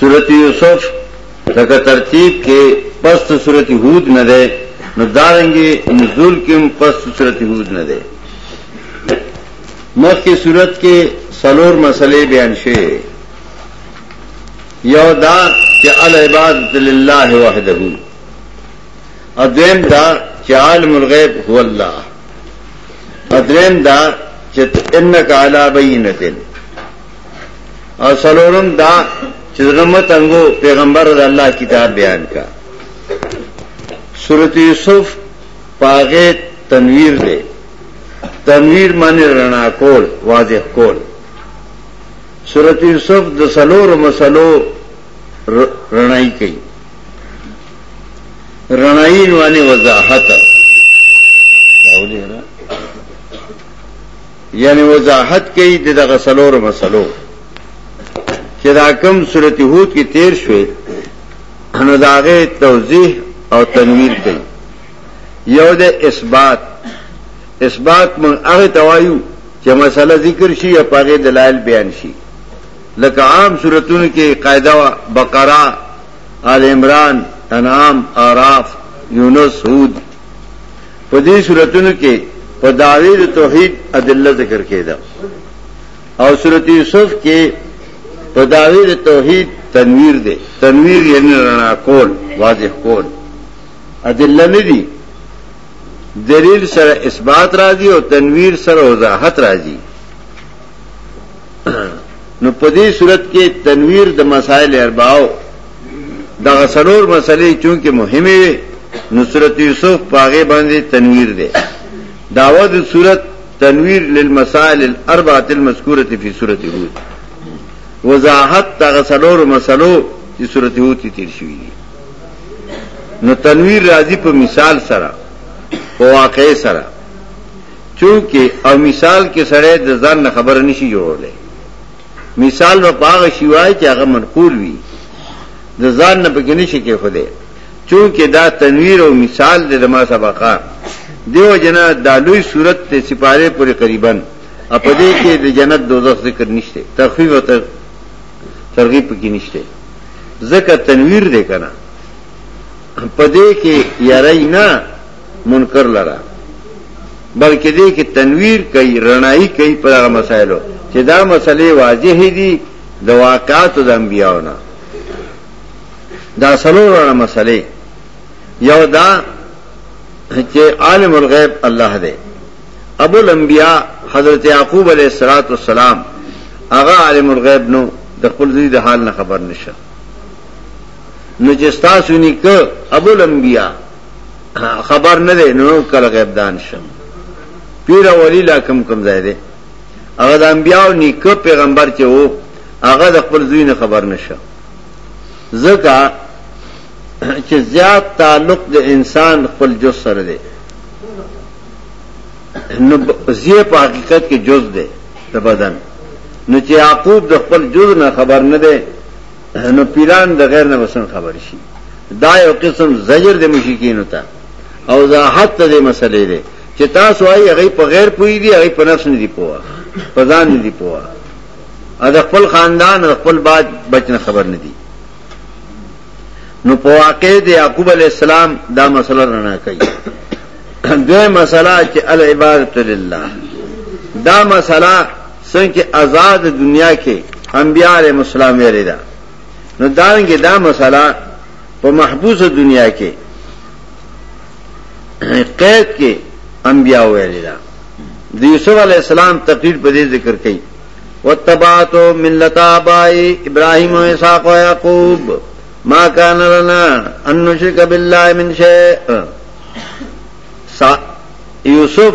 سورت یوسف لکه ترتیب کې پس ته سورت هود نه ده نو دارنګي نزول کې هم پس ته سورت هود نه ده مخکې سورت کې سلور مسلې بیان شوه یو دا چې العبادت لله وحده ادم دا چې عالم الغیب هو الله ادم دا چې انک علی بینتن او سلورم دا چې غمت انګو پیغمبر د الله کتاب بیان کا سورۃ یوسف پاغه تنویر دی تنویر معنی رڼا کول واضح کول سورۃ یوسف د سلور مسلو رڼای کوي رڼای نوانه وضاحت داولې را یعنی وضاحت کوي د دغه سلورو مسلو چې دا کم صورت هود کې تیر شوي نو داغه توضیح او تنویر کوي یو د اثبات اثبات من هغه توایو چې مسله ذکر شي یا پاغه دلایل بیان شي لکه عام صورتونو کې قاعده بقره آل عمران انعام اعراف یونس هود په دې سورتونو کې په دعوی د توحید ادله ذکر کېده او سورت یوسف کې په دعوی د توحید تنویر دی تنویر یعنی رڼا کول واضح کول ادله نه دي دلیل سره اثبات راځي او تنویر سره وضاحت راځي نو په دې صورت کې تنویر د مسائل ارباو دغه سلور مسلې چونکې مهمې وي نو صورت یوسف پاغه باندې تنویر دی داوا د صورت تنویر للمسائل الاربعه المذکوره فی سوره هود وضاحت دغه سلور مسلو چې سوره هود کې تیر شوی دی نو تنویر راځي په مثال سره په واقع سره چونکه او مثال کې سره د ځان خبر نشي جوړولای مثال به په هغه شي وای چې هغه منقول وي د ځان نه پکې نشي کې خوده چونکه دا تنویر او مثال د دما سبقه دیو جنا دالوی صورت ته سپاره پورې قریبا په دې کې د جنت دوزخ ذکر نشته تخفیف او ترغیب پکې نشته ځکه تنویر دې کنه په دې کې یارای نه منکر لرا بلکې دې کې تنویر کوي رڼایي کوي پر هغه مسایلو چې دا مسلې واضح دي د واقعاتو د انبیانو نه دا سلوره مسلې یو دا چې عالم الغیب الله دی ابو الانبیاء حضرت یعقوب علیہ الصلات والسلام هغه عالم الغیب نو د خپل ځای د حال نه خبر نشه نو چې تاسو نیکه ابو الانبیاء خبر نه دی نو کله غیب دان شم پیر ولی لا کم کم ځای دی هغه د انبیاو نیکه پیغمبر چې وو هغه د خپل زوی نه خبر نشه ځکه چې زیات تعلق د انسان خپل جز سره دی نو زی په حقیقت کې جز دی د بدن نو چې یعقوب د خپل جز نه خبر نه دی نو پیران د غیر نه وسن خبر شي دا یو قسم زجر د مشکین ہوتا او زاحت ته د مسلې ده چې تاسو وايي هغه په غیر پوي دي هغه په نفس نه دي پوها په ځان نه دي پوها ا د خپل خاندان او خپل باج بچنه خبر نه دي نو په واقع د یعقوب علی السلام دا مسله رڼا کوي دوی مسله چې العبادت لله دا مسله څنګه چې آزاد دنیا کې انبیاء علیهم السلام ویلي ده نو دارنګه دا مسله په محبوس دنیا کې قید کې انبیاء ویلي ده د یوسف علی السلام تقریر په دې ذکر کړي وتبعت ملت ابای ابراهیم و اسحاق و یعقوب ما کان لنا ان نشرک بالله من شیء یوسف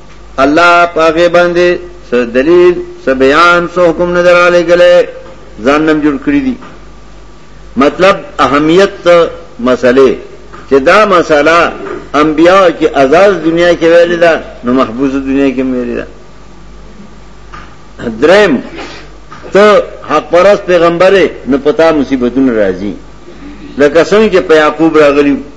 الله پاګه باندې څه دلیل څه بیان څه حکم نه دراله غلې ځان نم جوړ کړی دي مطلب اهمیت مسئله چې دا مسئله انبیا کې آزاد دنیا کې ویل ده نو محبوس دنیا کې ویل ده درم ته حق پرس پیغمبره نه پتا مصیبتونه راځي لکه څنګه چې په یعقوب راغلی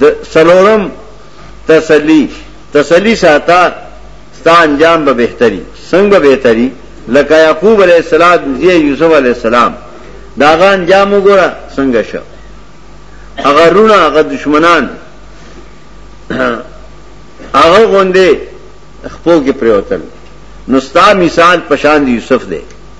د څلورم تسلی تسلی ساته ستا انجام به بهتري څنګه به بهتري لکه یعقوب علیه السلام زی یوسف علیه السلام داغه انجام وګوره څنګه شو هغه رونه هغه دشمنان هغه غوندې خپل کې پریوتل نو ستا مثال پشان دی یوسف دی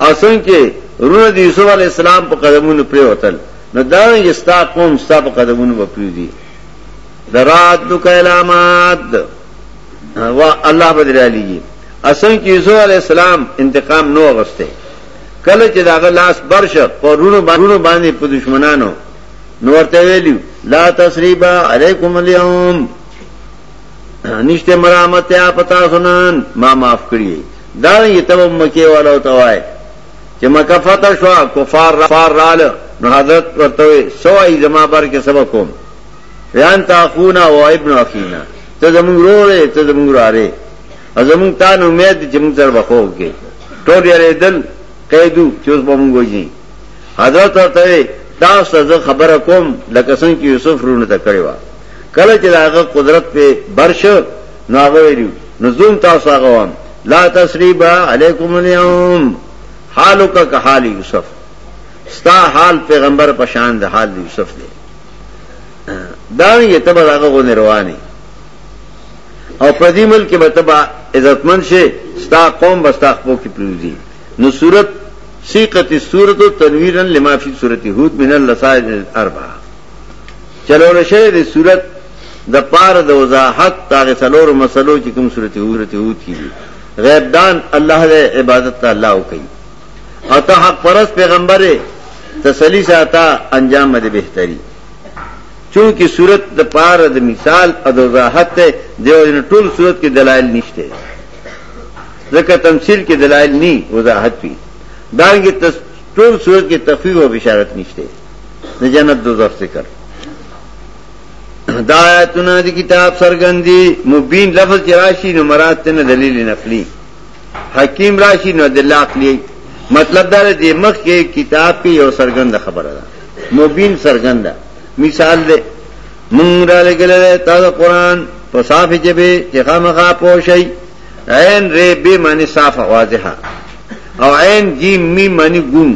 او څنګه چې رونه د یوسف علی السلام په قدمونو پریوتل نو دا یې ستا قوم ستا په قدمونو به پریدي درات نو کلامات وا الله بدر علیږي اسن کې یوسف علی السلام انتقام نو غسته کله چې داغه لاس برش په رونو باندې باندې په دشمنانو نو ورته ویلو لا تسریبا علیکم الیوم نشته مرامت یا پتا سنن ما معاف کړی دارنګه تب مکی والو ته وای چې مکه فتح شو کفار رفار رال نو حضرت ورته سو ای زما بر کې سبا کوم بیان تا خونا او ابن اخینا ته زمونږ روره ته زمونږ راره زمونږ تا نو امید چې موږ سره بخو کې ټول یې دل قیدو چې اوس به موږ وځي حضرت ورته تاسو ته خبره کوم لکه څنګه چې یوسف رونه ته کړی و کله چې هغه قدرت په برشه نو هغه ویلو نو زوم تاسو هغه وام لا تسریب علیکم اليوم حالک که حال یوسف ستا حال پیغمبر پشان د حال یوسف دی دا یې تبه هغه غو رواني او په دې ملک به تبه عزتمن شي ستا قوم بستا خپل کې پروزي نو صورت سیقت صورت تنویرا لما فی صورت هود من اللسائل الاربعه چلو رشه دې صورت د پاره د وضاحت د هغه څلورو مسلو چې کوم سورته هود سورته هود کې دي غیب دان الله دې عبادت ته الله وکړي او ته حق پرست پیغمبر تسلی ساته انجام دې بهتري چونکه صورت د پاره د مثال او د وضاحت ته دیو جن ټول صورت کې دلایل نشته ځکه تمثيل کې دلایل ني وضاحت وي دانګه ټول صورت کې تخفیف او بشارت نشته د جنت دوزخ ذکر دا آیتونه د کتاب سرګندی مبین لفظ چې راشي نو مراد ته دلیل نقلی حکیم راشي نو دلیل عقلی مطلب دا دی مخ کې کتاب کې یو سرګند خبره ده مبین سرګند مثال دی مونږ را لګل تاسو قران په صافه جبه چې خامخا پوښي عین ر به معنی صافه واضحه او عین جیم می معنی ګون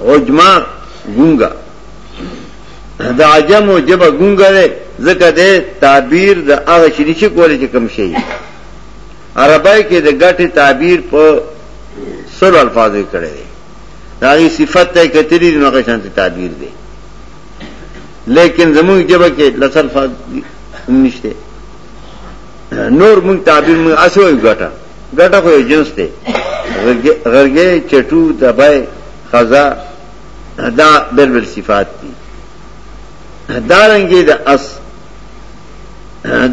او جما ګونګا د عجمو جبه ګونګه ده ځکه ده تعبیر د هغه شي نشي کولی چې کم شي عربی کې د ګټې تعبیر په سل الفاظو کړی دی دا غي صفت ته کتلی نو هغه شانتي تعبیر دی لیکن زموږ جبه کې لس الفاظ نشته نور موږ تعبیر موږ اسو یو ګټه ګټه خو جنس دی غرګې چټو دبای خزا دا بل بل صفات دي دا رنګي د اس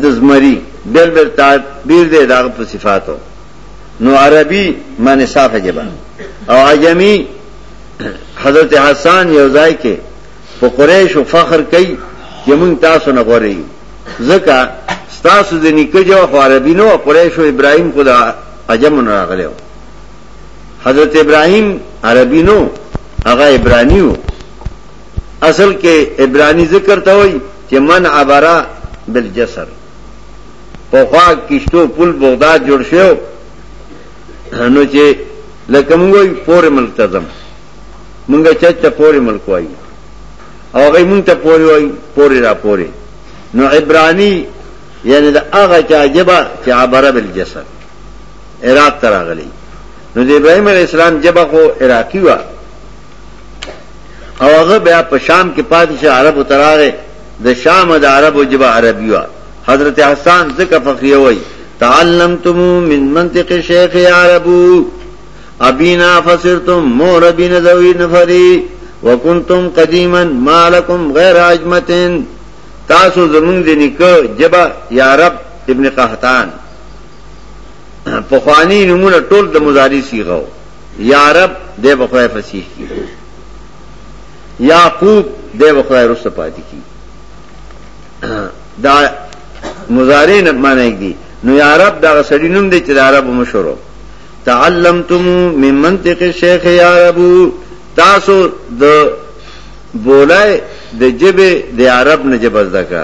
د زمری بل بل تعبیر دی دا په صفاتو نو عربي معنی صافه جبان او عجمی حضرت حسان یو ځای کې په قریش او فخر کوي چې مونږ تاسو نه غوري ځکه تاسو د نیکه جو عربي نو قریش او ابراهيم خدا عجم نه راغلو حضرت ابراهيم عربي نو هغه عبراني وو اصل کې عبراني ذکر ته وای چې من عبرا بالجسر په خوا کشتو پل بغداد جوړ شو نو چې لکه موږ وای پورې ملک ته ځم موږ چت ته پورې ملک وای او هغه موږ ته پورې وای پورې را پورې نو عبراني یعنی دا هغه چې عجبه چې عبره بالجسد عراق ته راغلی نو د ابراهيم عليه السلام جبه خو عراقي و او هغه بیا په شام کې پاتې شه عربو ته راغی د شام د عربو جبه عربي و حضرت حسان ځکه فخریه وای تعلمتم من منطق شیخ عربو ابینا فسرتم مور ابین ذوی نفری وکنتم قدیما ما لکم غیر عجمتن تاسو زمون دینی که جبا یا رب ابن قحطان پخوانی نمونه ټول د مضاری صيغه یا رب دې بخوای فصیح کی یعقوب دې بخوای رسته پاتې کی دا مضاری نه معنی دی نو یا رب دا سړی نوم دی چې دا رب مشورو تعلمتم من منطق الشيخ یا رب تاسو د بولای د جبه د عرب نه جبز دکا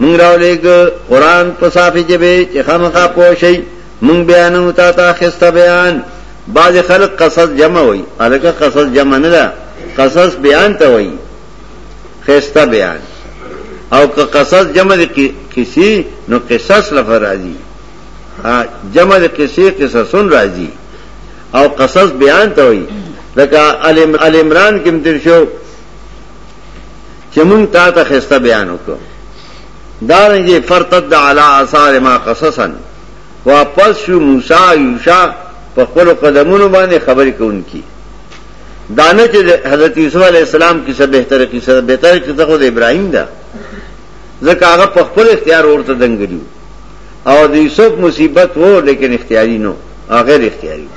مونږ راولېګ قران په صافي جبه چې خامخا پوه شي مونږ بیانو تا ته خسته بیان بعض خلق قصص جمع وای الکه قصص جمع نه ده قصص بیان ته وای خسته بیان او که قصص جمع دي کسی نو قصص لفظ راځي جمع دي کسی قصصون راځي او قصص بیان ته وای لکه ال عمران کې متر شو چې مونږ تا ته خسته بیان وکړو دارنګه فرتد علی آثار ما قصصا واپس شو موسی یوشا په خپل قدمونو باندې خبرې کوونکی دانه چې حضرت یوسف علی السلام کیسه بهتره کیسه بهتره کیسه خو د ابراهیم ده ځکه هغه په خپل اختیار ورته دنګلیو او د یوسف مصیبت وو لیکن اختیاري نو غیر اختیاري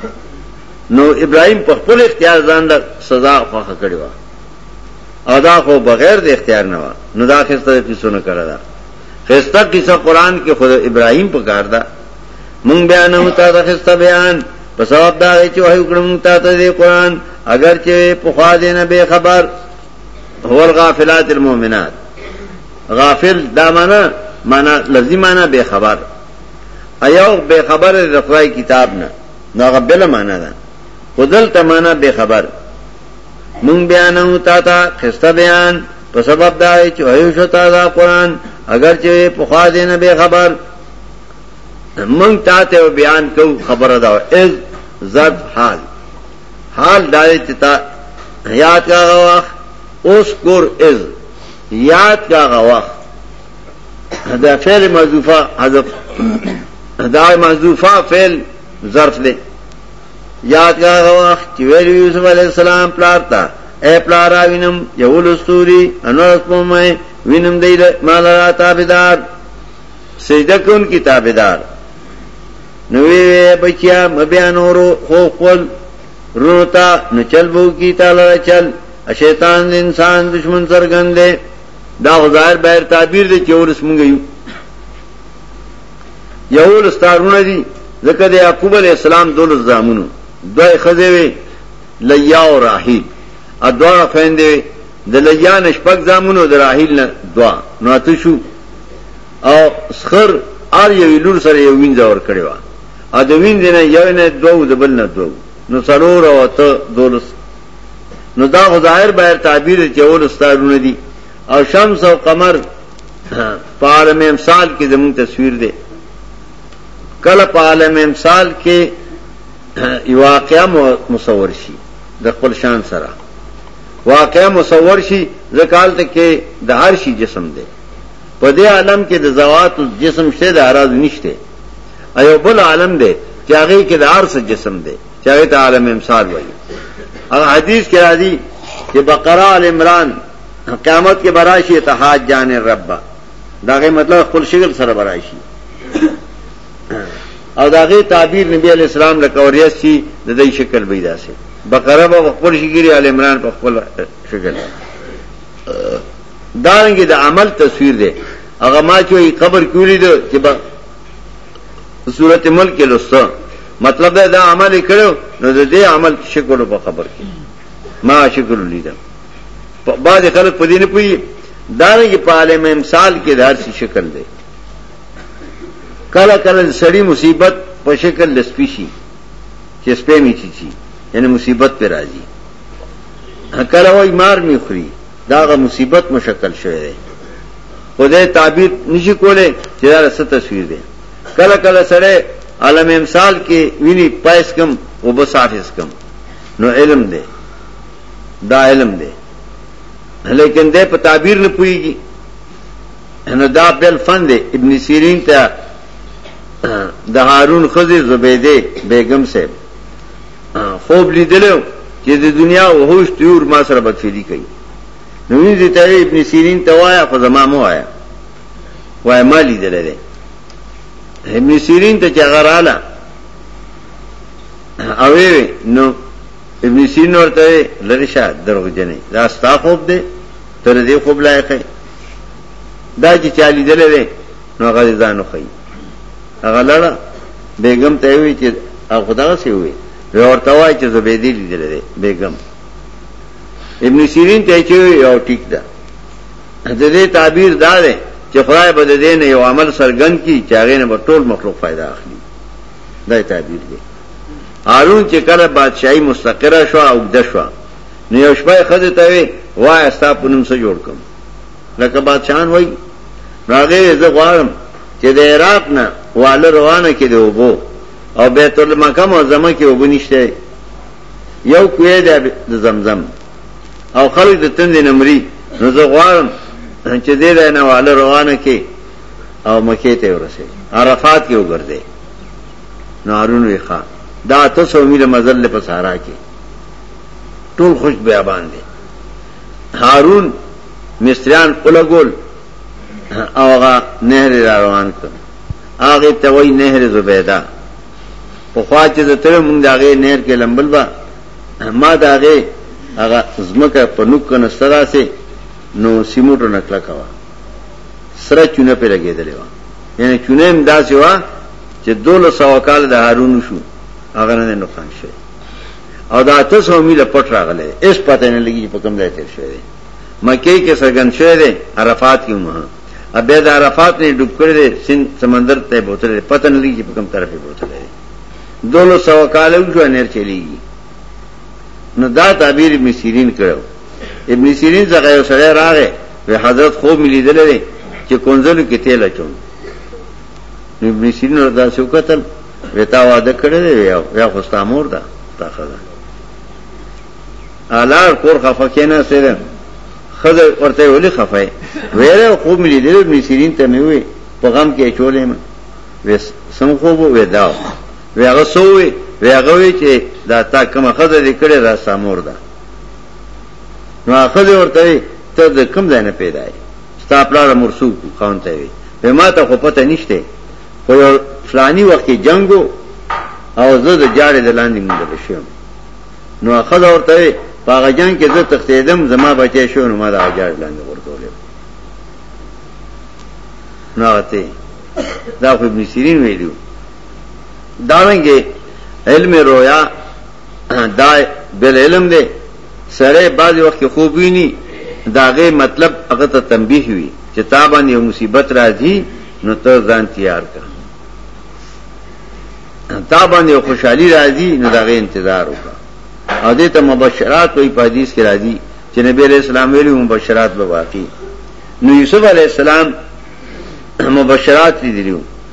نو ابراهیم په خپل اختیار ځان له سزا خوښه کړی و او دا خو بغیر د اختیار نه و نو دا خسته قصو نه کړه دا خسته قصه قران کې خود ابراهیم په کار ده مونږ بیان او تا دا خسته بیان په سبب دا چې وحی وکړم تا ته د قران اگر چې په خوا دې نه به خبر هو الغافلات المؤمنات غافل دا معنا معنا لفظي معنا به خبر ایو به خبر د خدای کتاب نه نو هغه بل معنا ده خدل ته معنا به خبر مونږ بیانو تا ته خسته بیان په سبب دا چې وایو شو تا دا قران اگر چې په خوا دې نه به خبر مونږ تا ته بیان کو خبره دا از زرد حال حال دا چې تا یاد کا غواخ اوس کور از یاد کا غواخ دا فعل مذوفه حذف دا مذوفه فعل ظرف دی یاد کا هغه وخت چې ویل یوسف علی السلام پلار ته اے پلار وینم یو لستوري انور سپمای وینم دی مال را تابعدار سجده کون کی تابعدار نو وی بچیا مبیا نورو خو خپل روتا نو چل بو کی تعالی چل شیطان د انسان دشمن سرګند دا ظاهر بهر تعبیر دی چې ورس مونږ یو یول ستارونه دي ځکه د یعقوب علی السلام دول زامنو دوی خزه وی لیا او راحیل ا دوه خويندې د لیا نشپک زامنو د راحیل نه دوا نو اته شو او سخر ار یو لور سره یو وین ځور کړی و ا د وین دینه یو نه دوه د بل نه دوه نو څلور او ته دولس نو دا ظاهر بهر تعبیر چې اول ستارونه دي او شمس او قمر په عالم امثال کې زموږ تصویر دی کله په عالم امثال کې یو واقعا مصور شي د خپل شان سره واقعا مصور شي ځکهال ته کې د هر شي جسم دی په دې عالم کې د زوات جسم شته د اراض نشته ایو بل عالم دی چې هغه کې د ارس جسم دی چې هغه ته عالم امثال وایي او حدیث کې راځي چې بقره ال عمران قیامت کې براشي ته حاج جان رب داغه مطلب خپل شکل سره براشي او داغه تعبیر نبی علی السلام له کوریس شي د دې شکل به داسې بقره په خپل شګری ال عمران په خپل شکل دانګي د عمل تصویر دی هغه ما چې قبر کیولې ده چې په صورت ملک کې لسته مطلب دا عمل کړو نو د دې عمل شکل په قبر کې ما شکل لیدم بعضې خلک په دې نه پوهېږي دارنګې په عالم امثال کې د هر څه شکل دی کله کله د سړي مصیبت په شکل د سپي شي چې سپی مې چی شي یعنې مصیبت پې راځي کله وایي مار مې خوري دا هغه مصیبت مشکل شوی دی خدای تعبیر نشي کولی چې دا څه تصویر دی کله کله سړی عالم امثال کې ویني پایس کم وبصافس کم نو علم دی دا علم دی لیکن دی په تعبیر نه پويږي نو دا بل فن دی ابن سیرین ته د هارون خزی زبیده بیگم صاحب خوب لیدلو چې د دنیا او هوش تیور ما سره بدفیدی کوي نو یې دې ته ابن سیرین ته وایا خو زما مو وایا وای ما لیدل دی ابن سیرین ته چې غراله اوې نو ابن سیرین ورته لری شه دروغجنې دا ستا خوب دی تر دې خوب لایق دا چې چالي دلې نو هغه ځانو خي هغه لړ بیگم ته وی چې هغه خدا سي وي ورته وای چې زبیدی لیدل دی بیگم ابن سیرین ته چې یو ټیک ده د دې تعبیر دا ده چې خدای به دې نه یو عمل سرګن کی چې هغه نه ټول مخلوق فائدہ اخلي دا تعبیر دی هارون چې کله بادشاہي مستقره شو او د شو نو یو شپه خزه ته وی وای استا په نوم سره جوړ کوم لکه بادشاہان وای راغې زه غواړم چې د عراق نه واله روانه کې دی وبو او بیت المقام او زمه کې وبنيشته یو کوی د زمزم او خلک د تند نمرې نو زه غواړم چې دې نه واله روانه کې او مکې ته ورسې عرفات کې وګرځې نو هارون وی ښا دا تاسو میله مزل په صحرا کې ټول خوش بیابان دي هارون مصریان اولګول اوغه نهر را روان کړ هغه ته وای نهر زبیدا په خوا چې د تر مونږ داغه نهر کې لمبل با ما داغه هغه زمکه په نوک کنه سره سي نو سیموټو نکلا کوا سره چونه په لګېدلې و یعنی چونه هم داسې و چې دوله سو کال د هارون شو هغه نه نقصان شي او دا تاسو میله پټ راغله اس پته نه لګي په کوم ځای تیر شوی مکه کې سرګن شوی دی عرفات کې مه ابه د عرفات نه ډوب کړی دی سند سمندر ته بوتل پته نه لګي په کوم طرف بوتل دی دوله سو کال وجو نه چلیږي نو دا تعبیر مسیرین کړو ابن سیرین څخه یو سړی راغی وی حضرت خوب ملي دلې چې کونځلو کې تیل اچوم ابن سیرین ورته شو قتل وتا واده کړی دی یا خو ستامور ده تا خدا الار کور خفه کینه سره خزه ورته ولي خفه ویره خوب ملي دلې ابن سیرین ته مې وی په غم کې چولې ما وس سم خوب وې دا وی هغه سوې وی هغه وی چې دا تا کومه خزه دې کړې را سامور ده نو اخذ ورته ته د کم ځای نه پیدا یې ستا پلار مور څوک خان ته وي به ما ته خو پته نشته خو یو فلانی وخت کې جنگو او زه د جاړې د لاندې موندل شوم نو اخذ ورته په هغه جنگ کې زه تختیدم زما بچی شو نو ما د جاړې لاندې ورکول نو ته دا خو ابن سیرین ویلو دارنګه علم رویا دا بل علم دی سړی بعض وخت خوب ویني داغه مطلب هغه ته تنبیه وي چې تا باندې یو مصیبت راځي نو ته ځان تیار کړه تا باندې یو خوشحالي راځي نو داغه انتظار وکړه او دې ته مبشرات وي په حدیث کې راځي چې نبی علیہ السلام ویلي مبشرات به واقعي نو یوسف علیہ السلام مبشرات دي دیو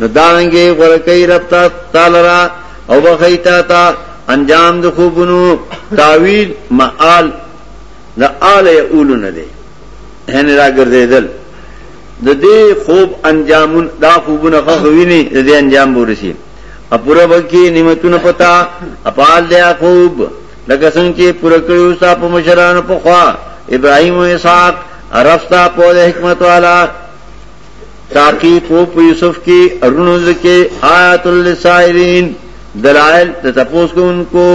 نو دارنګه غره کوي رب تا تعالی را او بخی تا تا انجام د خوبونو تعویل معال د آل یقولون دی هن را ګرځیدل د دې خوب انجامون دا خوبونه خوویني د دې انجام ورسی ا پورا بکی نعمتونه پتا اپال دیا خوب لکه څنګه چې پورا کړو ستا په مشرانو په خوا ابراهیم او اسحاق عرفتا په حکمت والا تحقیق و په یوسف کی ارونو زکی آیات للسائلین دلائل د تپوس کوونکو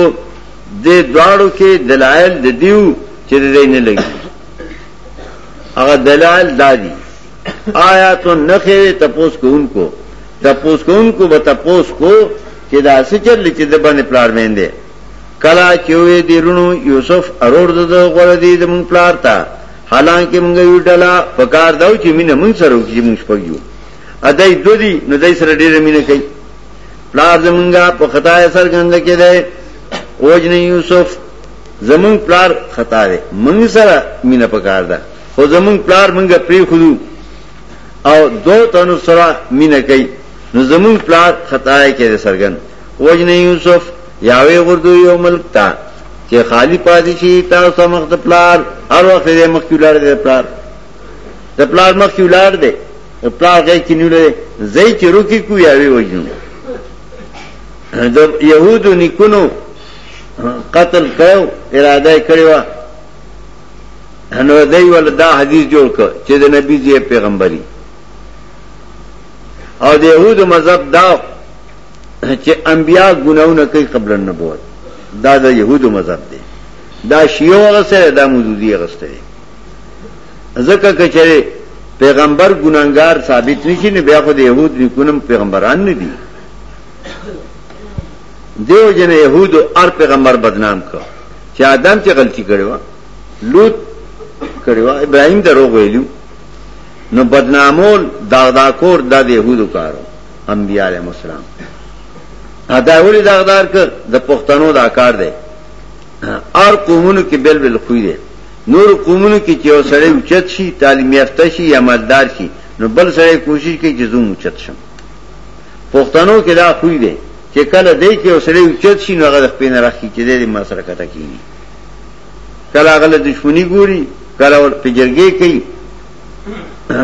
د دواړو کې دلائل د دیو چې د دې نه لګي هغه دلائل دادی آیات نخې تپوس کوونکو تپوس کوونکو به تپوس کو چې دا سچر لچې د باندې پلار مېندې کله چې وې دی رونو یوسف ارور د غوړه دی د مون پلار ته حالانکه مونږ یو ډلا پکار داو چې مینه مونږ سره وکړي مونږ پګیو ادای دو دی نو دای سره ډیره مینه کوي پلار زمونږه په خطا اثر غند کې دی اوج نه یوسف زمون پلار خطا دی مونږ سره مینه پکار ده خو زمون پلار مونږه پری خودو او دو تنو سره مینه کوي نو زمون پلار خطا کې سرګن وژنئ یوسف یا ویې غورځوئ یو ملک ته چې خالي پاتې شي تاسو ته مخ د پلار هر وخت یې مخکې ولاړ دی د پلار د پلار مخکې ولاړ دی د پلار غیږ کې نیولی دی ځای چې روکې کو یا ویې وژنو د یهودو نیکونو قتل کړو اراده یې کړې وه نو دی ول دا حدیث جوړ کړ چې د نبی جی پیغمبري او د یهودو مذهب دا چې انبیا ګناونه کوي قبل النبوت دا د يهودو مذهب دی دا شیعه وغسره دا مودودی غسته دی ځکه کچره پیغمبر ګناګار ثابت نشي نه بیا خو د يهود لیکونم پیغمبران نه دي دیو جن يهود ار پیغمبر بدنام کړ چې آدم چې غلطي کړو لوط کړو ابراهيم دروغ ویلو نو بدنامول داغدا کور د يهودو کارو انبیاء علیهم السلام ادا ولی داغدار ک د پښتنو دا کار دی ار قومونو کې بل بل خوې دی نور قومونو کې چې اوسړې اوچت شي تعلیم یافته شي یا مالدار شي نو بل سره کوشش کوي چې زوم اوچت شم پښتنو کې دا خوې دی چې کله دې کې اوسړې اوچت شي نو هغه خپل نه راخي چې دې ما سره کته کیږي کله هغه دښمنی ګوري کله ور پجرګې کوي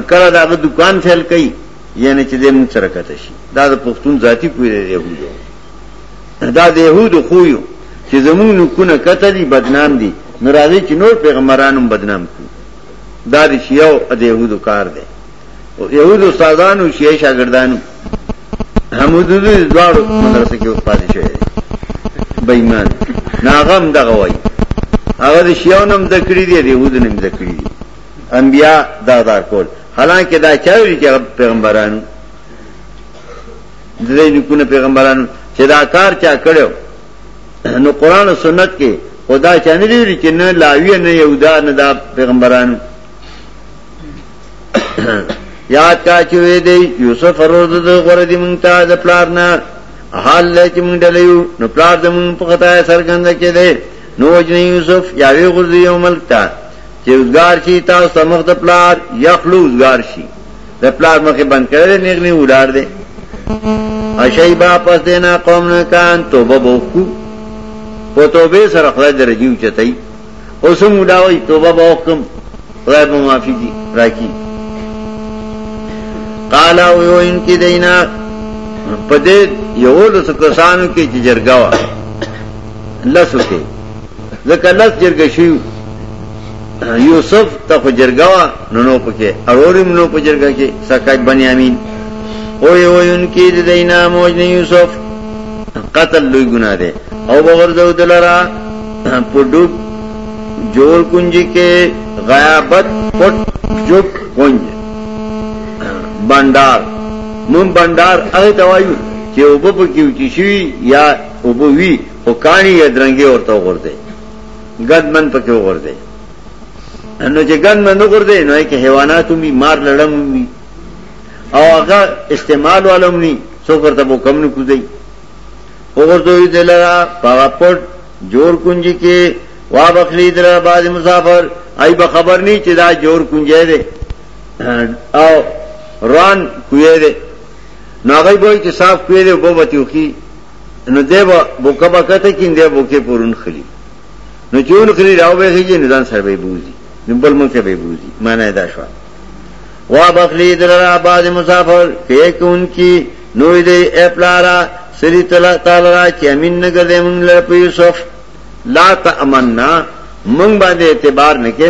کله دا دکان فعل کوي یعنی چې دې موږ سره کته شي دا د پښتون ذاتی کوی دی یهودو دا د یهودو خو یو چې زموږ نو کونه کته دي بدنام دي ناراضي چې نور پیغمبرانو بدنام کو دا د شیعو د یهودو کار دی او یهودو استادانو شیعه شاګردانو همدوی دوارو مدرسه کې پاتې شوی بېمان ناغم دغه وای هغه د شیعو نم ذکر دي د یهودو نم ذکر دي انبیاء دا دار کول حالانکه دا چا ویل چې پیغمبرانو د دې نکونه پیغمبرانو چې دا کار چا کړو نو قران او سنت کې خدا چا نه ویل چې نه لاوی نه یودا نه دا پیغمبرانو یاد کا چې وې دی یوسف روز د غره دی مونږ ته د پلار نه حال لې چې مونږ دلیو نو پلار د مونږ په خدای سرګند کې دی نو وجنی یوسف یاوی غرزی یو ملک ته چې اوزګار شي تاسو ته مخ د پلار یخلو اوزګار شي د پلار مخې بند کړل نیغنی ولاړ دی اشی با پس دینا قوم نه کان توبه وکړو په توبه سره خدای درجیو چتای اوسم وډاوي توبه وکم خدای به معافي دي راکی قال او یو ان کی دینا پدې یو لس کسانو کې چې جرګا وا لسو کې ځکه لس جرګه شیو یوسف ته خو جرګه وا نو نو پکې اورورم نو په جرګه کې سکاک بنیامین او یو یون کې د دینا موج نه یوسف قتل لوی ګناه ده او بغیر زو دلرا په ډوب جوړ کنجي کې غیابت پټ جوب کنج بندار مون بندار هغه دوایو چې وبو کې وچی شي یا وبو وی او کانی یا درنګي ورته وغورځي ګد من پکې وغورځي نو چې ګن من وغورځي نو کې حیوانات می مار لړم می او هغه استعمال ولوم ني څو ورته بو کم نه کوزي وغورځوي دلرا پاغه پټ جوړ کنجي کې وا بخلی در باز مسافر ای به خبر ني چې دا جوړ کنجي دي او روان کوی دي نو هغه به چې صاف کوی دي وبو بتیو کی نو دی به بوکه به کته کین دی بوکه پورون خلی نو چې اون خلی راو به خېږي نو ځان سره به بوزي نو بل مونږ ته به بوزي معنی دا شو وا بخلی در آباد مسافر کې کون کی نوې دی اپلارا سری تعالی را چې امین نه ګرځې مونږ له په یوسف لا تامننا مونږ باندې اعتبار نکې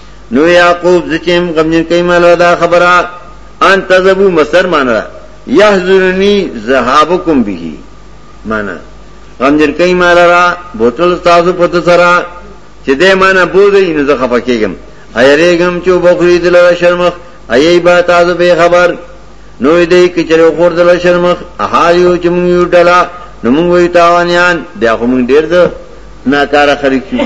نو یعقوب زچم غمجن کئی مالا دا خبرا ان تذبو مصدر مانا دا یحضرنی ذهابکم بهی مانا غمجن کئی مالا را بوتل تاسو پت سرا چه ده مانا بودئی نو زخفا کیگم ایریگم چو بخوری دلر شرمخ ایئی با تاسو بے خبر نو دې کې چې خور دل شرمخ حال یو چې مونږ یو ډلا نو مونږ وی تاوانیان بیا خو مونږ ډیر ده ناکاره خلک یو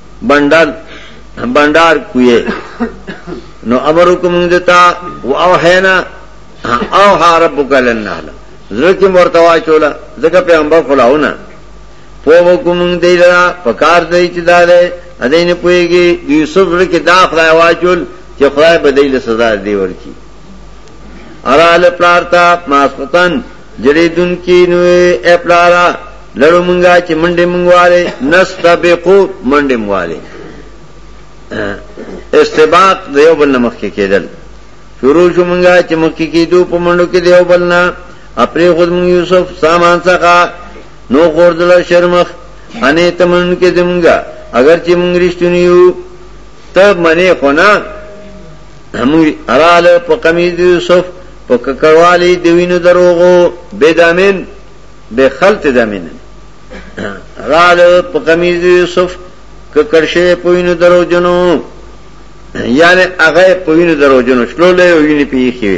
بندر بندار کوی نو امر حکم دیتا و او حینا او ها رب کلن نحل زرکی مرتوا چولا زکا پیغمبر خلاونا پو حکم دی لرا پکار دی چی داده ادین پوئی گی یوسف زرکی دا خدای واچول چی خدای بدیل سزا دی ورکی ارال پلارتا ماسقطن جړېدونکي نو اے پلارا لړو مونږه چې منډې مونږواله نستبقو منډې مونږواله استباق د یو بل مخ کې کېدل شروع شو مونږه چې مخ کې کېدو په منډو کې دیو بل نه اپری خود مونږ یوسف سامان څخه نو خوردل شرمخ انې تمن کې زمونږه اگر چې مونږ رښتونی یو ته منې خو نه هموی ارال په قمیز یوسف په ککړوالی د وینو دروغو بے دامن بے خلط دامن رال په قمیز یوسف ککړشه په وینو درو جنو یعنی هغه په وینو درو جنو شلو له ویني پیخي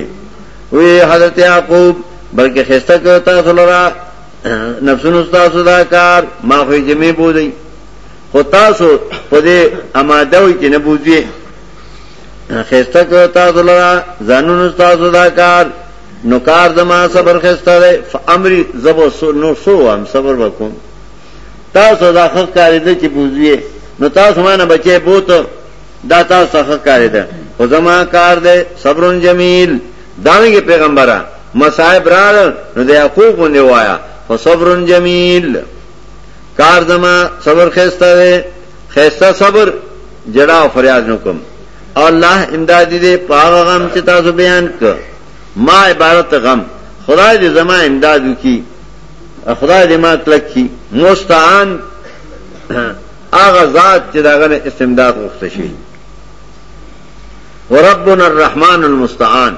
وی حضرت یعقوب بلکې خسته کړ تاسو لرا نفسونو تاسو دا کار ما خو جمعې بودی خو تاسو په دې اماده وي چې نه بوزي خسته کو تاسو لرا زانونو تاسو دا کار نو کار زما صبر خسته ده فامری زبو نو سو هم صبر وکوم تاسو دا خخ کار دې چې بوزوی نو تاسو مانه بچې بوته دا تاسو څخه کار ده او زما کار ده صبرون جمیل دانګه پیغمبره مصائب را نو د یعقوب باندې وایا فصبر جمیل کار زما صبر خسته خیسته صبر جڑا او فریاد نو کوم او الله امدادی دې پاغه غم چې تاسو بیان ک ما عبارت غم خدای دې زما امداد وکي خدای دې ما کلک کی مستعان هغه ذات چې داغه استمداد غوښته شي وربنا الرحمن المستعان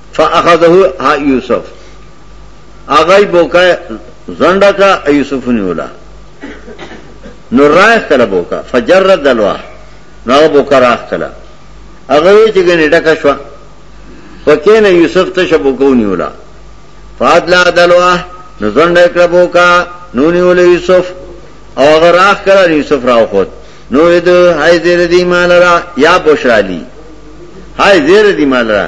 فاخذه ها یوسف اغای بوکا زنده کا یوسف نیولا نو راخ کله بوکا فجرد الوا نو بوکا راخ کله هغه چې ګنې ډکه شو پکې نه یوسف ته شبو کو نیولا فادلا دلوا نو زنده کړه بوکا نو نیول یوسف او هغه راخ کله یوسف راو خود نو دې هاي زیر دی مال را یا بشرالی هاي زیر دی مال را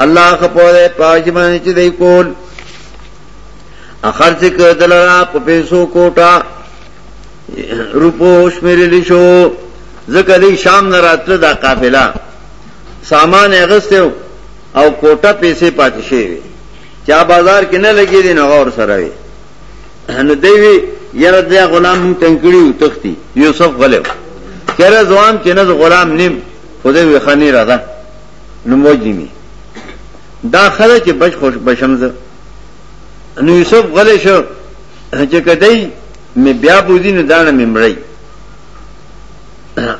الله خپوره پاجمانه چې دی کول اخر څخه دلرا په پیسو کوټا روپو شمیرل شو ځکه دی شام نه راتله دا قافله سامان اغستو او کوټه پیسې پاتې شي چا بازار کې نه لګې دي نه اور سره وي نو دی وی یره دا غلام هم تنکړیو تختی یوسف غلو کړه ځوان چې نه غلام نیم خدای وی خنی را ده نو وجنی می دا خره چې بچ خوش بشم زه نو یوسف غلی شو چې کدی می بیا بوزی نو دانه می مړی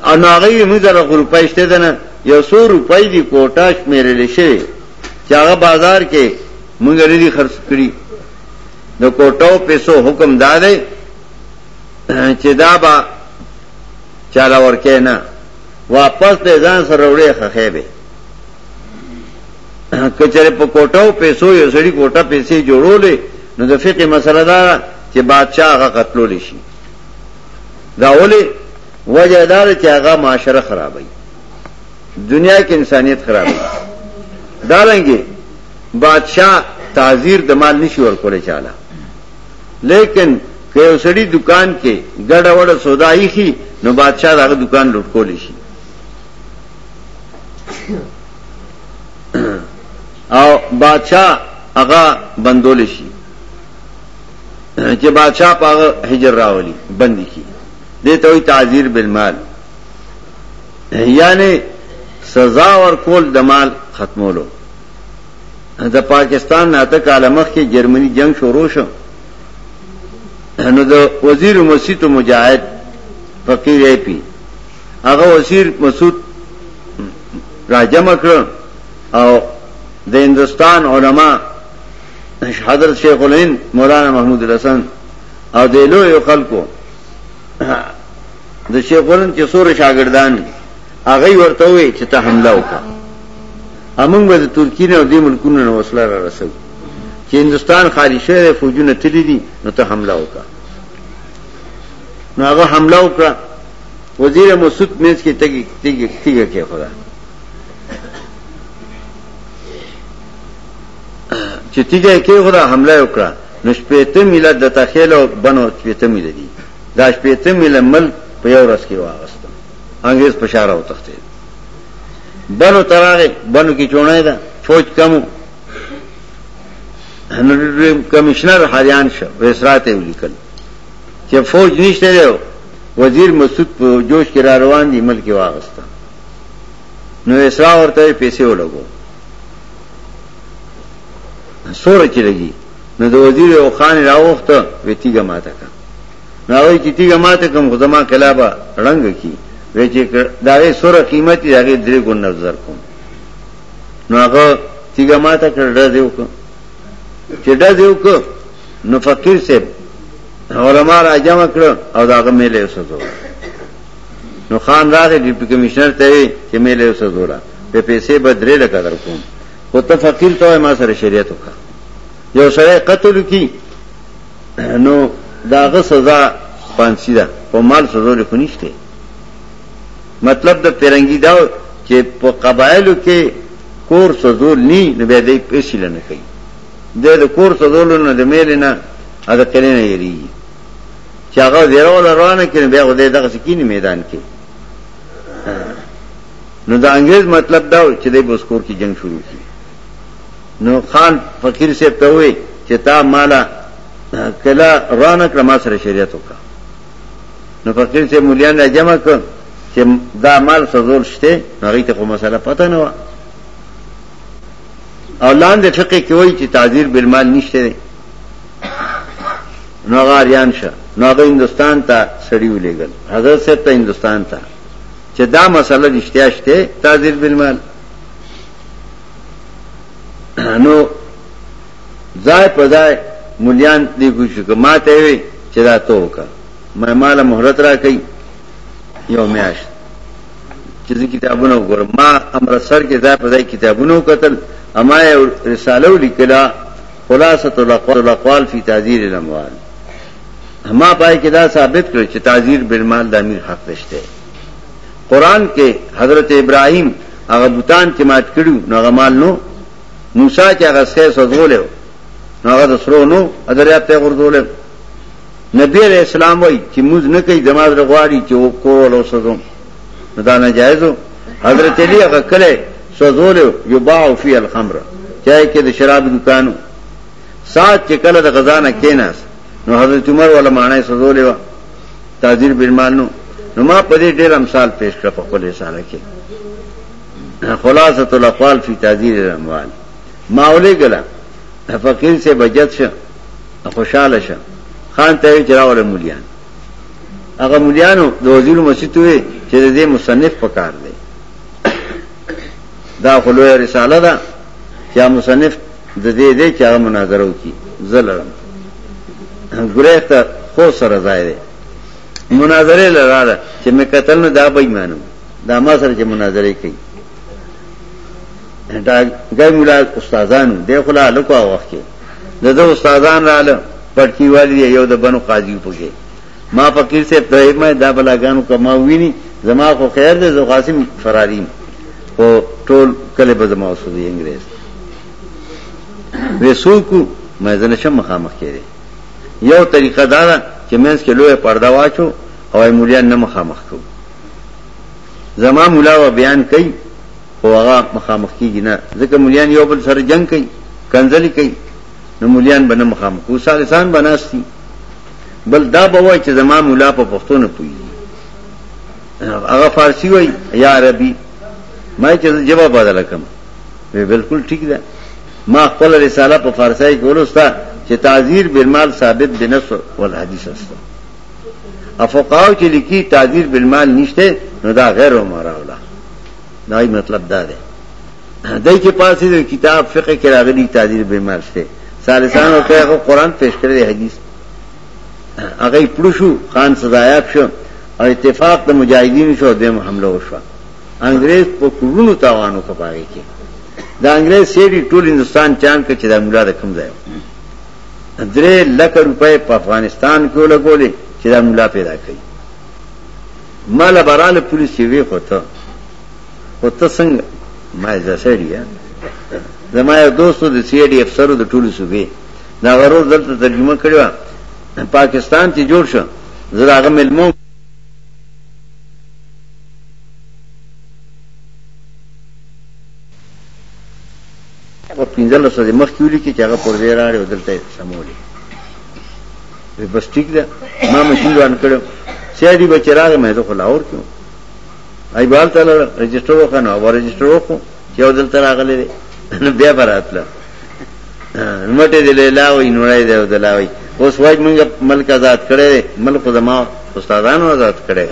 او نو هغه موږ زره روپۍ شته دنه یو سو روپۍ دی کوټاش میرې لشي چې هغه بازار کې موږ لري خرڅ کړی د کوټو پیسو حکم دادې چې دا با چاله ورکه نه واپس ته ځان سره وړې خخې به کچره په کوټو پیسو یو سړی کوټه پیسې جوړولې نو د فقې مسله دا چې بادشاہ هغه قتلول شي دا ولې وجه دار چې هغه معاشره خرابوي دنیا کې انسانیت خرابوي دا رنګي بادشاہ تعذیر د مال نشي ورکول چاله لیکن که یو سړی دکان کې ګډه وډه سودا ایخي نو بادشاہ دغه دکان لوټ کولی شي او بادشاہ هغه بندول شي چې بادشاہ په هجر راولي بند کی دې ته وي تعذير بالمال یعنی سزا ور کول د مال ختمولو د پاکستان نه اته کاله مخکې جرمني جنگ شروع شو نو د وزیر مسیتو مجاهد فقیر ای پی هغه وزیر مسعود راجم کړ او د هندستان علما حضرت شیخ الهند مولانا محمود الحسن او د لوی خلکو د شیخ الهند چې سور شاګردان هغوی ورته وویل چې ته حمله وکړه او موږ به د ترکیې نه او دې ملکونو نه وسله را رسوو چې هندوستان خالي شوی دی فوجونه تللي دي نو ته حمله وکړه نو هغه حمله وکړه وزیر مسعود مېز کې تګي تګي تګي کې خدا چې تیګه کې خدا حمله وکړه نو شپېته میله د تخیل او بنو شپېته میله دي دا شپېته میله ملک په یو ورځ کې واغسته انګريز په شاره او تخته بنو تراغه بنو کې چونه ده فوج کمو نو کمشنر حریان شو وسرات یې ولیکل چې فوج نشته دی وزیر مسعود په جوش کې را روان دي ملک واغستا نو اسرا ورته پیسې ولګو سور چې لګي نو د وزیر او خان راوخته وتیګه ماته کا نو هغه چې تیګه ماته کوم خدما کلابه رنگ کی وی چې داغه سره قیمت داغه درې ګون نظر کوم نو هغه تیګه ماته کړ ډز یو کو چې ډز یو کو نو فقیر صاحب علماء را جمع کړ او داغه میله وسدو نو خان راغی ډیپټي کمشنر ته چې میله وسدو را په پیسې بدرې لکه در کوم او ته فقیر ته ما سره شریعت وکړه یو سره قتل کی نو داغه سزا پانسی ده په مال سزا لري خنيشته مطلب د پیرنګي دا چې په قبایلو کې کور سزول ني نو به دې پیسې لنه کوي د د کور سزول نه د میل نه ا د کلین یری چې هغه زیرول روانه کړي بیا غو دې دغه سکینی میدان کې نو دا انګريز مطلب دا چې د بوسکور کې جنگ شروع شي نو خان فقیر صاحب ته وې چې تا مالا کله رانه کړ ما سره شریعت وکړه نو فقیر صاحب مليان را جمع کړ چې دا مال سزول شته هغه ته کوم مسله پته نه و او لاندې فقې کې وایي چې تعذير بالمال نشته نو هغه اریان شه نو هغه هندستان ته سړی ولېګل حضرت صاحب ته هندستان ته چې دا مسله رښتیا شته تعذير بالمال نو ځای په ځای مليان دې کوشش کوي ما ته وي چې دا تو وکړه ما مال مهلت را کوي یو میاش چې کتابونه وګورم ما امرسر کې ځای په ځای کتابونه وکتل اما یو رساله ولیکلا خلاصه الاقوال فی تعذیر الاموال ما پای کې دا ثابت کړ چې تعذیر بالمال د امیر حق نشته قرآن کې حضرت ابراهیم هغه بوتان چې مات کړیو نو هغه مال نو موسی چې هغه سخه سوزولې نو هغه د سرو نو ادریاب ته ورزولې نبی علیہ السلام وای چې موږ نه کوي دماغ رغواړي چې وکول او سوزو نو دا نه جایزو حضرت علی هغه کله سوزولې یو باع فی الخمر چاہے کې د شراب دکانو سات چې کله د غزانه کیناس نو حضرت عمر ولا معنی سوزولې و تاجر بیرمال نو نو ما په دې ډېر امثال پیش کړ په خپل رساله کې خلاصه الاقوال فی تاجر الاموال ما ولې ګلا فقیر سے بجت شه خوشاله شه خان ته یې چراول مليان هغه مليانو د وزیر مسجد وې چې د دې مصنف پکار دی دا خلوه رساله ده چې مصنف د دې دې چې هغه مناظره وکړي زه لړم ګریخ ته خو سره ځای دی مناظره لراله چې مې قتل نه دا به مانو دا ما سره چې مناظره کوي دا ګای مولا استادانو د خلا لکو وخت کې د استادان رااله پټکی والی یو د بنو قاضي پوښي ما فقیر صاحب ته یې ما دا بلاګانو کما ویني زما خو خیر دی زه خاصم فراریم خو ټول کله به زما وسو دی انګريز وې سوکو مې زنه شم مخامخ کړي یو طریقه دا ده چې مېز کې لوی پرده واچو او مولیان نه مخامخ کو زما مولا و بیان کوي او هغه مخامخ کیږي نه ځکه مولیان یو بل سره جنگ کوي کنځلې کوي نو مولیان بنه مخامخ کو سالسان بناستي بل دا به وای چې زما مولا په پښتو نه پوي هغه فارسی وای یا عربي ما چې جواب بدل کم وی بالکل ٹھیک ده ما خپل رساله په فارسی کې ولوستا چې تعذير بالمال ثابت بنص ول حدیث است افقاو چې لیکي تعذير بالمال نشته نو دا غیر عمره ولا دا مطلب دا ده دای کې پاسې د کتاب فقه کې راغلي تعدیل به مرشته سالسان او ته قرآن پیش کړی حدیث هغه پړشو خان سزایاب شو او اتفاق د مجاهدینو شو د حمله وشو انګريز په کورونو تاوانو کپاږي کې د انګريز سیډي ټول هندستان چان کې چې د مولا د کم ځای درې لک روپۍ په افغانستان کې لګولې چې د مولا پیدا کړي مال براله پولیس وی خوته او ته څنګه ما یې ځسړی زما یو دوستو د سی ډي افسرو د ټولو صوبې دا غرور دلته ترجمه کړی و پاکستان چې جوړ شو زه هغه ملمو په پنځل سو د مخ کیولې کې چې هغه پر دې راړي او دلته سمولې وی بس ټیک ده ما مشین روان کړو سیاډي بچراغ مې ته خلاور کړو ای بال ته رجسټر وکنه او رجسټر وکړو چې یو دلته راغلی دی نو بیا براتله مټه دې لیلا وې نوړې دې ودلاوي اوس وای موږ ملک آزاد کړي ملک زما استادانو آزاد کړي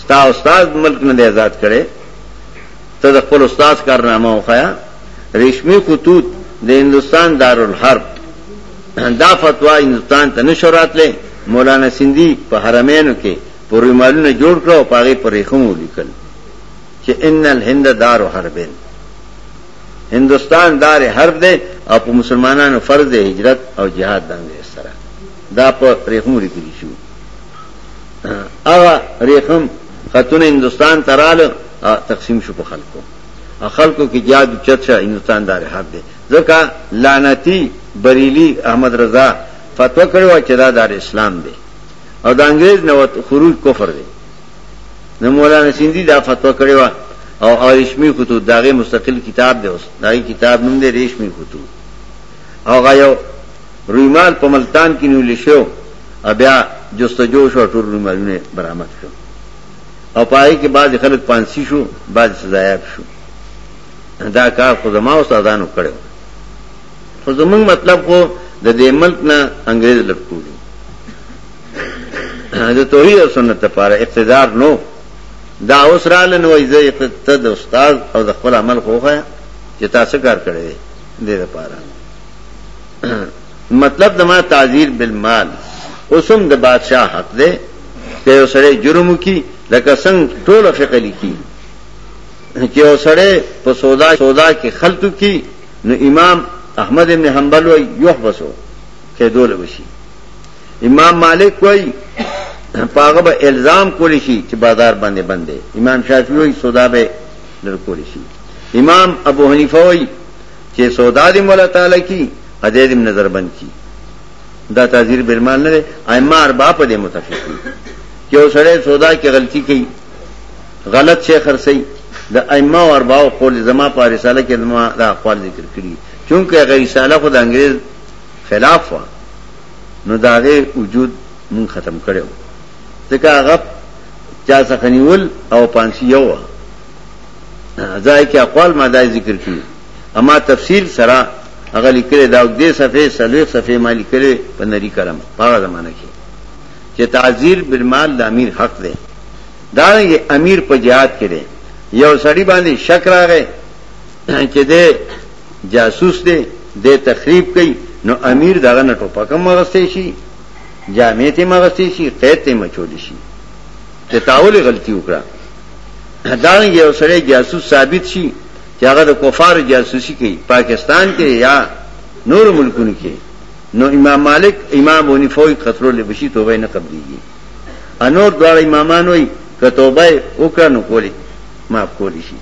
ستا استاد ملک نه آزاد کړي ته د خپل استاد کارنامه وخایا ریشمی خطوط د هندستان دارالحرب دا فتوا هندستان ته نشورات لې مولانا سیندی په حرمینو کې په رومالونه جوړ کړه او په هغې پر ریښمو ولیکل چې ان الهند دار حربین هندوستان دار حرب دی او په مسلمانانو فرض دی هجرت او جهاد د انګرېز سره دا په ریښمو لیکل شو هغه ریښم خاتون هندستان ترال تقسیم شو په خلکو خلکو کې جادو چت شه هندستان دار حق دی ځکه لعنتی بریلی احمد رضا فتوا کړو چې دا دار اسلام دی او د انګريز نه خروج کفر دی نو مولانا سیندی دا فتوا کړې و او ریشمی خطوط داغه مستقل کتاب دی اوس داغه کتاب نوم دی ریشمی خطوط او غایو رویمال په ملتان کې نیول شو بیا جستجو شو ټول رویمالونه برآمد شو او پای کې بعض خلک پانسی شو بعض سزایاب شو دا کار خو زما او سادانو کړو خو زمونږ مطلب خو د دې ملک نه انګريز لټکو دي د توحید او سنت لپاره اقتدار نو دا اوس را لنه وای زه اقتد استاد او د خپل عمل خوخه چې تاسو کار کړی دی لپاره مطلب دما تعذير بالمال اوسم د بادشاہ حق دی ته وسړی جرم کی لکه څنګه ټول فقلی کی چې وسړی په سودا سودا کې خلطو کی نو امام احمد ابن حنبل وای یحبسو قیدول وشي امام مالک وای پاغه به الزام کولی شي چې بازار باندې بند دی امام شافعي وای سودا به لر کولی شي امام ابو حنیفه وای چې سودا دې مولا تعالی کی اده دې نظر بند کی دا تعذیر بالمال نه دی ائمه اربع په دې متفق دي چې وسړی سودا کې غلطي کوي غلط شی خرڅی د ائمه او اربعو قول زما په رساله کې ما دا اقوال ذکر کړي چونکه هغه رساله خو د انګريز خلاف و نو دا غي وجود مون ختم کړو ځکه هغه چا څخه نیول او پانسی یو ځای کې اقوال ما دا ذکر کړي اما تفصیل سره هغه لیکل دا د صفحه سلوي صفحه ما لیکل په نری کلم په زمانه کې چې تعذير بالمال د امیر حق دی دارنګه امیر په جهاد کې دی یو سړی باندې شک راغی چې دی جاسوس دی دی تخریب کوي نو امیر دغه نه ټوپک هم اغستې شي جامې ته هم اغستې شي قید ته مچول شي چې تاول غلطي وکړه دارنګه یو سړی جاسوس ثابت شي چې هغه د کفار جاسوسي کوي پاکستان کې یا نور ملکونو کې نو امام مالک امام بونیفوی خطرو لبشي توبه نه قبليږي او نور دواړه امامان وایي که توبه وکړه نو کولی معاف کولی شي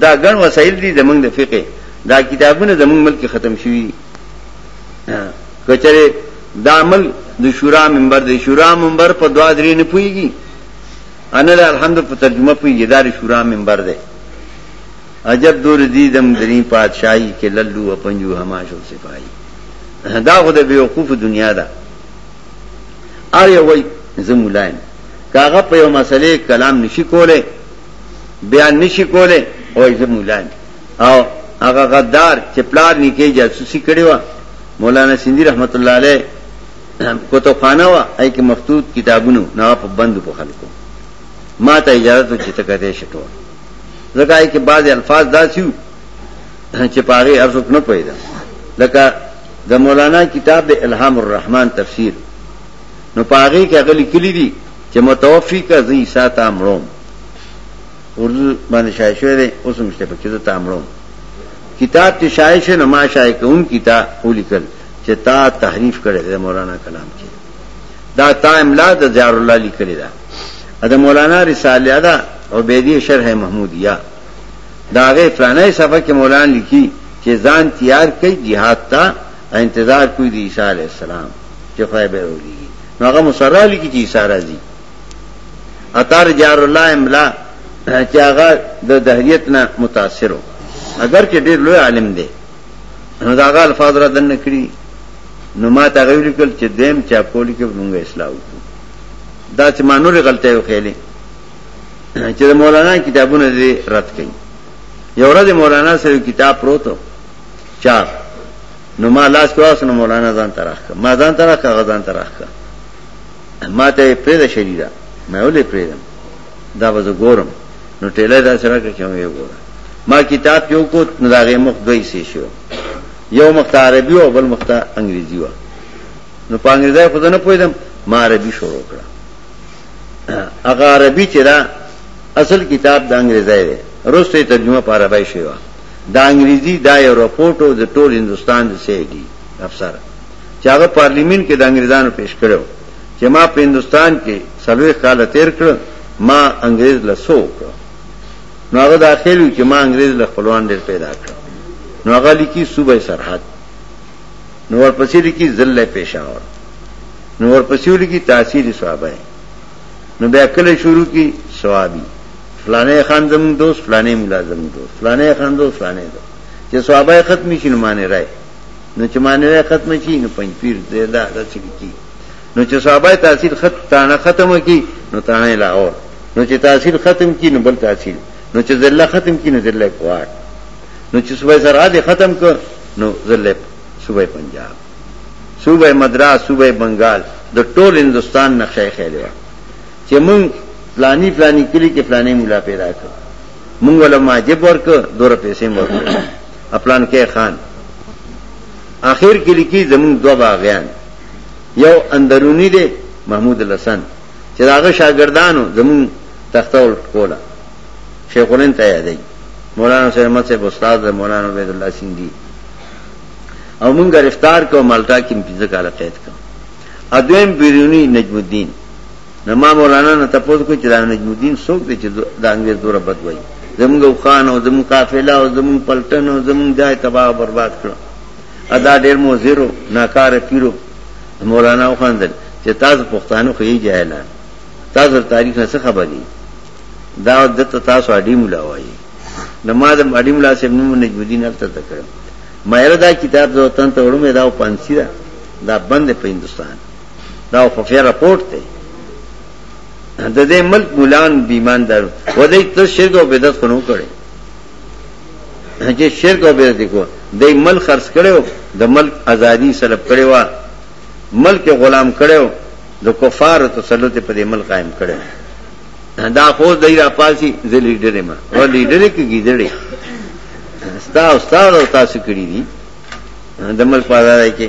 دا ګڼ وسایل دي زمونږ د فقه دا کتابونه زمونږ ملک ختم شوي دي کچره دا عمل د شورا منبر دی شورا منبر په دوا درې نه پويږي انا د الحمد په ترجمه پويږي دا شورا منبر دی عجب دور دي دم درې پادشاہي کې للو او پنجو هماشو صفائی دا خو د بیوقوف دنیا ده ار یو وای زه مولا یم کاغه په یو مسلې کلام نشي کوله بیان نشي کوله وای زه مولا یم او هغه غدار چې پلار نکې جاسوسي کړی و مولانا سیندی رحمت الله علیه کتابخانه و اې کې مفتوت کتابونو نه په بند په خلکو ما ته اجازه ته چې تکته شټو زګای کې بعض الفاظ داسیو چې پاره ارزښت نه پیدا لکه د مولانا کتاب د الهام الرحمن تفسیر نو پاغه کې غلي کلی دي چې متوفي کا زی عیسی تا مړوم اردو باندې شای شوی دی اوس هم شته پکې ته تامړوم کتاب ته شای شوی نه ما شای کوم کتاب ولیکل چې تا تحریف کړی دی مولانا کلام کې دا تا املا د زیار الله لیکلی دا دا مولانا رساله دا عبیدی شرح محمودیه د هغه فلانۍ صفحه کې مولانا لیکي چې ځان تیار کړئ جهاد ته انتظار کوي د عیسی علی السلام چې خدای به ورولېږي نو هغه مسرع لیکي چې عیسی راځي اتار جار الله املا چې هغه د دهریت نه متاثر و اگر چې ډېر لوی عالم دی نو دا هغه الفاظ را دن کړی نو ما ته غوړي کول چې دیم چا پولی کې موږ اسلام وکړو دا چې مانوري غلطه یو خېلې چې د مولانا کتابونه دې رد کړي یو ورځ مولانا سره کتاب پروتو چار نو ما لاس کواس نو مولانا ځان تراخ ما ځان تراخ غزان تراخ ما ته پرې شریدا مې ولې پرې دا وځ ګورم نو ټیله دا سره کې کوم یو ګورم ما کتاب کې وکړ نو دا غي مخ دوی سي شو یو مخ عربي او بل مخ انګریزي و نو په انګریزي خو نه پوهیدم ما عربي شروع کړه هغه عربي چې دا اصل کتاب د انګریزي دی روسته ترجمه په عربی شوی و دا انګریزي دا یو رپورټ او د ټول هندستان د سی ډي افسر چې هغه پارلیمنت کې د انګریزانو پیش کړو چې ما په هندستان کې سلوي کال تیر کړ ما انګریز له سو کړ نو هغه داخلو چې ما انګریز له خپلوان ډیر پیدا کړ نو هغه لیکي صوبې سرحد نو ورپسې لیکي ضلع پېښور نو ورپسې لیکي تحصیل صحابه نو بیا کله شروع کی صحابي فلانه خان زموږ دوست فلانه مولا زموږ دوست فلانه خان دوست فلانه دوست چې صحابه ختم شي نو معنی راي نو چې معنی راي ختم شي نو پنځ پیر زیاده د چلیکي نو چې صحابه تحصیل خط تانه ختم کی نو تانه لا اور نو چې تحصیل ختم کی نو بل تحصیل نو چې ذله ختم کی نو ذله کوات نو چې صبح سره دې ختم کړ نو ضلع صوبه پنجاب صوبه مدراس صوبه بنگال د ټول هندستان نه خې خې لري چې مونږ فلاني فلاني کلی کې فلاني مولا پیدا کړ مونږ ولا ماجب ورک دور پیسې مور خپلان کې خان اخر کې لیکي زمون دوه باغیان یو اندرونی دی محمود الحسن چې داغه شاګردانو زمون تختول کوله شیخ الهند ته یادوي مولانا حسین احمد صاحب استاد د مولانا عبید الله سیندی او مونږ گرفتار کو مالټا کې پنځه کاله قید کړ ادویم بیرونی نجم الدین نو ما مولانا نه تاسو کو چې دا نجم الدین څوک دی چې د انګريز دوره بد وایي زمونږ خان او زمونږ قافله او زمونږ پلټن او زمونږ ځای تباہ برباد کړ ادا ډیر موزیرو ناکار پیرو مولانا وخندل چې تاسو پښتانه خو یې جاهلان تاسو تاریخ نه څه خبرې دا دته تاسو اډی مولا وایي نو ما د اډی مولا صاحب نوم نجم الدین الته ته کړو ما یره دا کتاب د وطن ته وړم دا پانسی دا دا بند په هندستان دا خفیه رپورټ دی د دې ملک مولان بیمان درو ولې ته شرک او بدعت خنو کړي چې شرک او بدعت کو د ملک خرڅ کړو د ملک ازادي سلب کړي وا ملک غلام کړو د کفار تسلط په دې ملک قائم کړو دا خو دای را پاسی زه لیډر ما و لیډر کې گیدړې ستا استاد او تاسو کړی دي د ملک پازای کې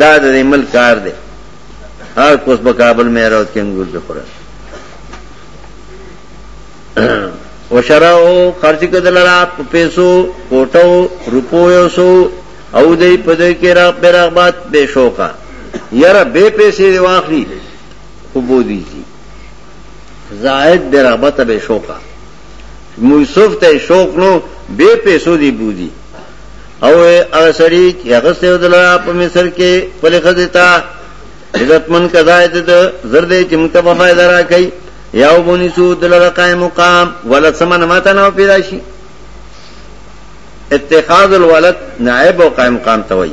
دا د ملک کار دی هر کوس په کابل مې راوت کې انګور د خوره وشراو خرج کدل را پیسو کوټو روپو یو سو او دې په دې کې را برغبات به شوکا یاره به پیسې واخلي وبودیزی زاهد بې رغبته بې شوقه موسف ته شوق نو بې پیسو دی بودی او هغه سړی چې هغه سیو دلا په مصر کې پلي خزتا عزتمن کزایت د زردې چې موږ ته په فائدہ راکړي یاو بونی سو دلا قائم مقام ولد سمن ماته نه پیدا شي اتخاذ الولد نائب او قائم مقام توي